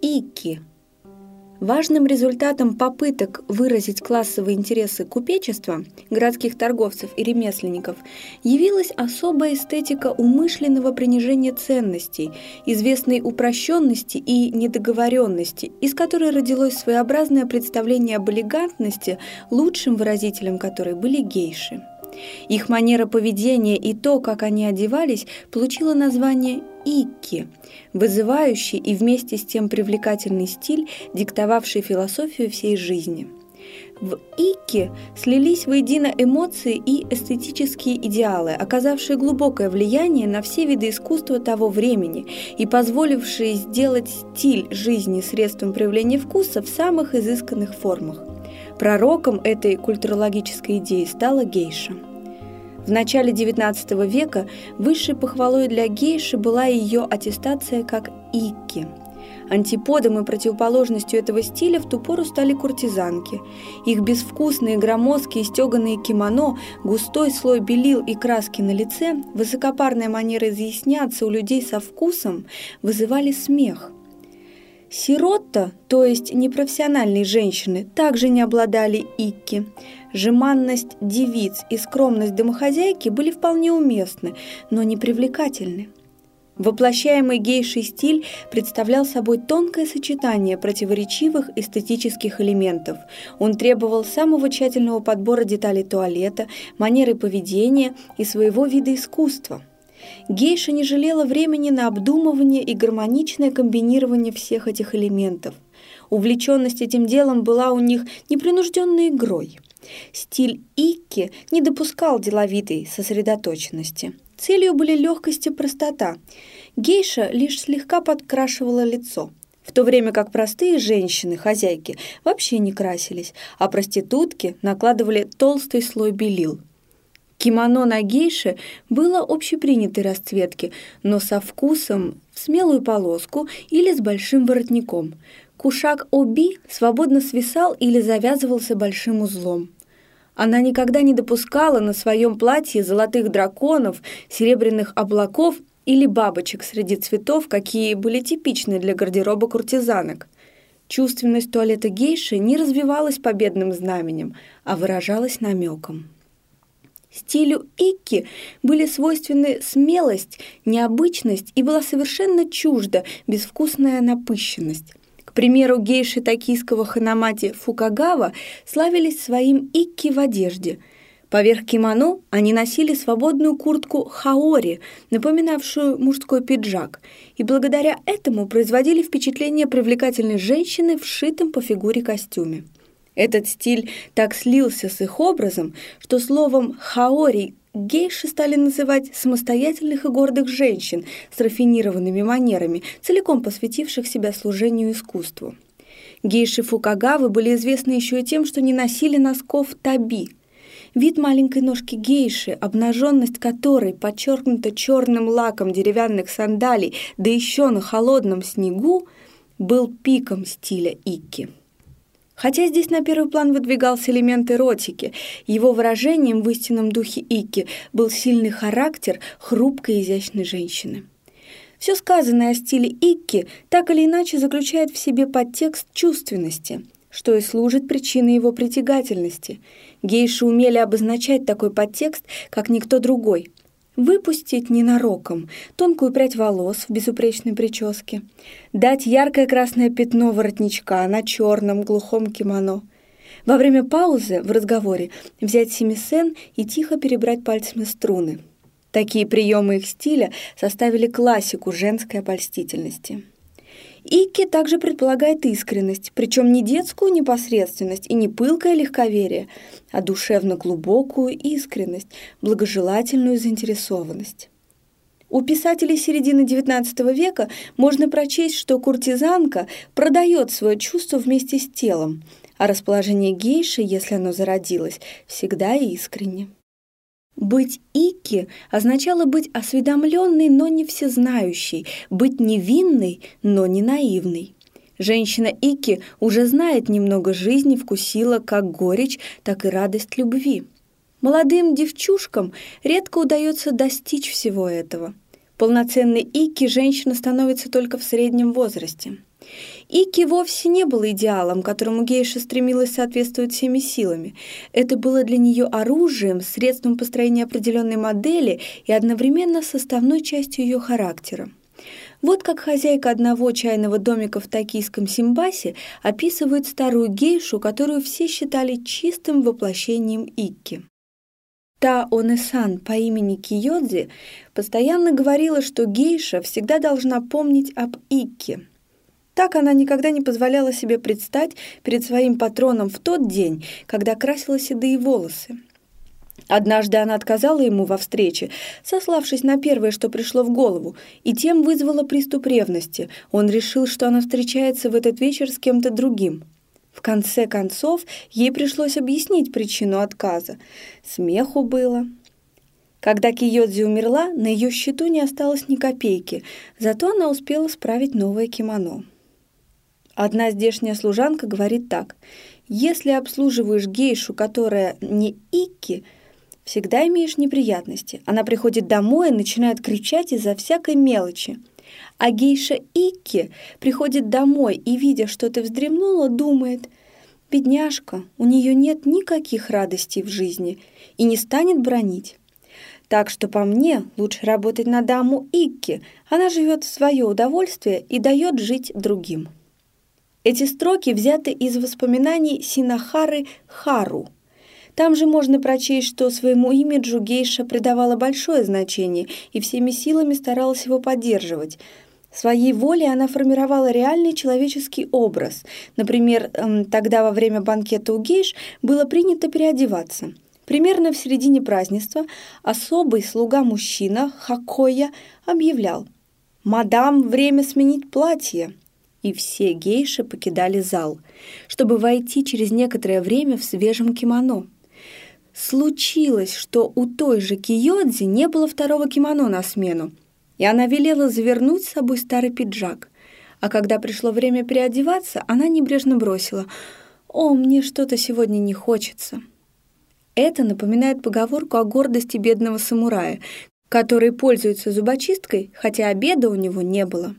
ики. Важным результатом попыток выразить классовые интересы купечества, городских торговцев и ремесленников явилась особая эстетика умышленного принижения ценностей, известной упрощенности и недоговоренности, из которой родилось своеобразное представление об элегантности, лучшим выразителем которой были гейши. Их манера поведения и то, как они одевались, получило название «икки», вызывающий и вместе с тем привлекательный стиль, диктовавший философию всей жизни. В «икке» слились воедино эмоции и эстетические идеалы, оказавшие глубокое влияние на все виды искусства того времени и позволившие сделать стиль жизни средством проявления вкуса в самых изысканных формах. Пророком этой культурологической идеи стала гейша. В начале XIX века высшей похвалой для гейши была ее аттестация как икки. Антиподом и противоположностью этого стиля в ту пору стали куртизанки. Их безвкусные, громоздкие, стеганые кимоно, густой слой белил и краски на лице, высокопарная манера изъясняться у людей со вкусом вызывали смех – Сиротта, то есть непрофессиональные женщины, также не обладали икки. Жеманность девиц и скромность домохозяйки были вполне уместны, но не привлекательны. Воплощаемый гейший стиль представлял собой тонкое сочетание противоречивых эстетических элементов. Он требовал самого тщательного подбора деталей туалета, манеры поведения и своего вида искусства – Гейша не жалела времени на обдумывание и гармоничное комбинирование всех этих элементов. Увлеченность этим делом была у них непринужденной игрой. Стиль Икки не допускал деловитой сосредоточенности. Целью были легкость и простота. Гейша лишь слегка подкрашивала лицо – в то время как простые женщины, хозяйки, вообще не красились, а проститутки накладывали толстый слой белил. Кимоно на гейше было общепринятой расцветки, но со вкусом в смелую полоску или с большим воротником. Кушак оби свободно свисал или завязывался большим узлом. Она никогда не допускала на своем платье золотых драконов, серебряных облаков или бабочек среди цветов, какие были типичны для гардероба куртизанок. Чувственность туалета гейши не развивалась победным знаменем, а выражалась намеком. Стилю Икки были свойственны смелость, необычность и была совершенно чужда безвкусная напыщенность. К примеру, гейши токийского ханамати Фукагава славились своим икки в одежде. Поверх кимоно они носили свободную куртку хаори, напоминавшую мужской пиджак, и благодаря этому производили впечатление привлекательной женщины в шитом по фигуре костюме. Этот стиль так слился с их образом, что словом «хаори» гейши стали называть самостоятельных и гордых женщин с рафинированными манерами, целиком посвятивших себя служению искусству. Гейши Фукагавы были известны еще и тем, что не носили носков таби. Вид маленькой ножки гейши, обнаженность которой подчеркнута черным лаком деревянных сандалий, да еще на холодном снегу, был пиком стиля икки. Хотя здесь на первый план выдвигался элемент эротики, его выражением в истинном духе Ики был сильный характер хрупкой изящной женщины. Все сказанное о стиле Икки так или иначе заключает в себе подтекст чувственности, что и служит причиной его притягательности. Гейши умели обозначать такой подтекст, как никто другой – Выпустить ненароком тонкую прядь волос в безупречной прическе, дать яркое красное пятно воротничка на черном глухом кимоно. Во время паузы в разговоре взять семисен и тихо перебрать пальцами струны. Такие приемы их стиля составили классику женской обольстительности. Икки также предполагает искренность, причем не детскую непосредственность и не пылкое легковерие, а душевно глубокую искренность, благожелательную заинтересованность. У писателей середины XIX века можно прочесть, что куртизанка продает свое чувство вместе с телом, а расположение гейши, если оно зародилось, всегда искренне. Быть ики означало быть осведомленной, но не всезнающей, быть невинной, но не наивной. Женщина Ики уже знает немного жизни, вкусила как горечь, так и радость любви. Молодым девчушкам редко удается достичь всего этого. Полноценной Ики женщина становится только в среднем возрасте. Ики вовсе не был идеалом, которому гейша стремилась соответствовать всеми силами. Это было для нее оружием, средством построения определенной модели и одновременно составной частью ее характера. Вот как хозяйка одного чайного домика в токийском Симбасе описывает старую гейшу, которую все считали чистым воплощением Икки. Та Онесан по имени Киёдзи постоянно говорила, что гейша всегда должна помнить об Икке – так она никогда не позволяла себе предстать перед своим патроном в тот день, когда красила седые волосы. Однажды она отказала ему во встрече, сославшись на первое, что пришло в голову, и тем вызвала приступ ревности. Он решил, что она встречается в этот вечер с кем-то другим. В конце концов, ей пришлось объяснить причину отказа. Смеху было. Когда Киёдзи умерла, на ее счету не осталось ни копейки, зато она успела справить новое кимоно. Одна здешняя служанка говорит так. Если обслуживаешь гейшу, которая не Икки, всегда имеешь неприятности. Она приходит домой и начинает кричать из-за всякой мелочи. А гейша Икки приходит домой и, видя, что ты вздремнула, думает, «Бедняжка, у нее нет никаких радостей в жизни и не станет бронить». Так что по мне лучше работать на даму Икки. Она живет в свое удовольствие и дает жить другим. Эти строки взяты из воспоминаний Синахары Хару. Там же можно прочесть, что своему имиджу гейша придавала большое значение и всеми силами старалась его поддерживать. Своей волей она формировала реальный человеческий образ. Например, эм, тогда во время банкета у гейш было принято переодеваться. Примерно в середине празднества особый слуга-мужчина Хакоя объявлял «Мадам, время сменить платье!» и все гейши покидали зал, чтобы войти через некоторое время в свежем кимоно. Случилось, что у той же Киёдзи не было второго кимоно на смену, и она велела завернуть с собой старый пиджак. А когда пришло время переодеваться, она небрежно бросила «О, мне что-то сегодня не хочется». Это напоминает поговорку о гордости бедного самурая, который пользуется зубочисткой, хотя обеда у него не было.